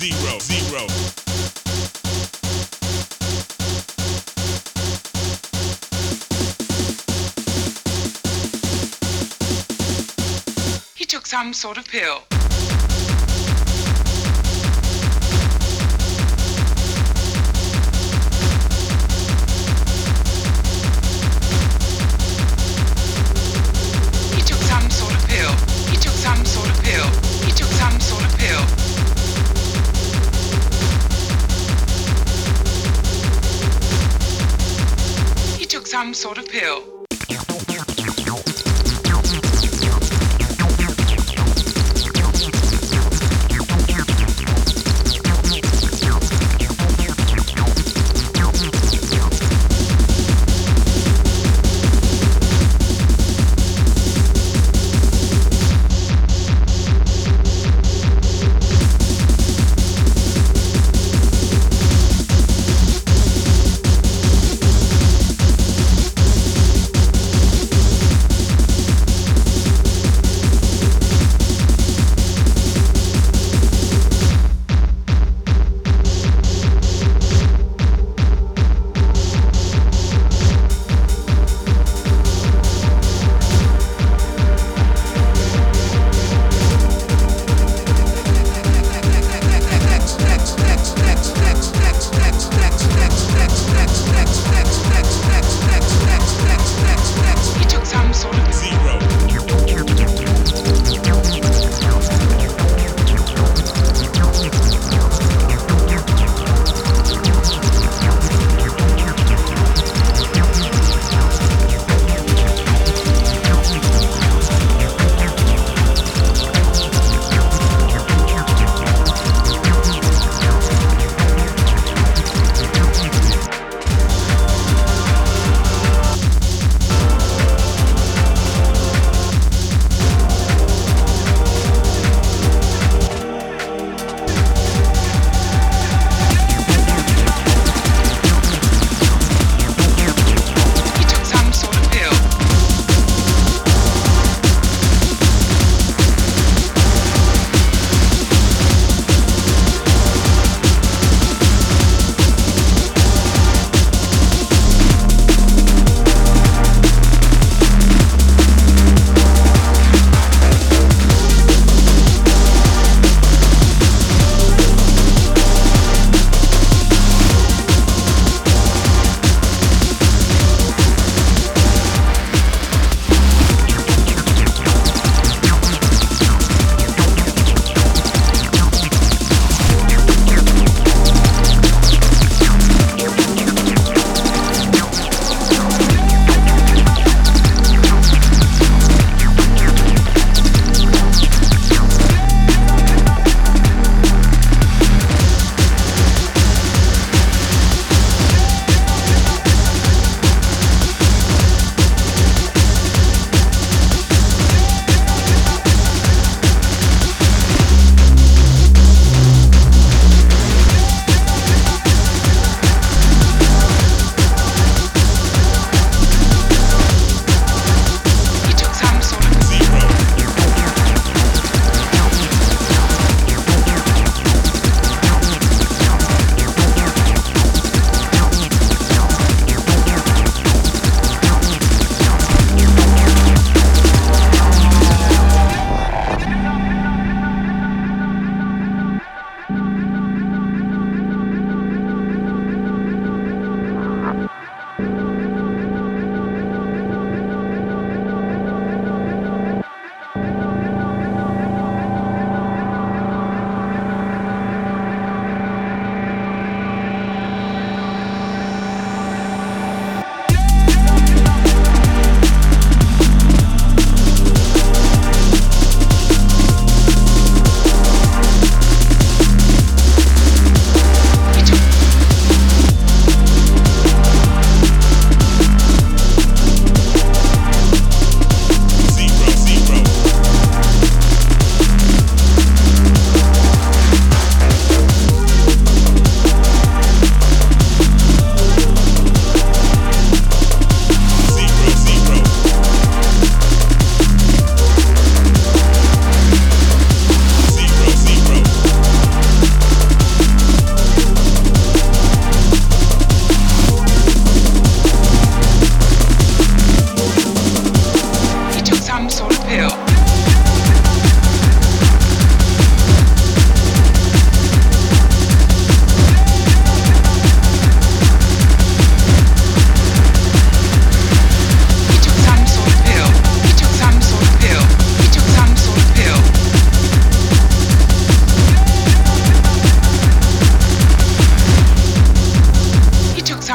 zero, zero. He took some sort of pill. He took some sort of pill. He took some sort of pill. He took some sort of pill. Some sort of pill.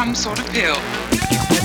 some sort of pill.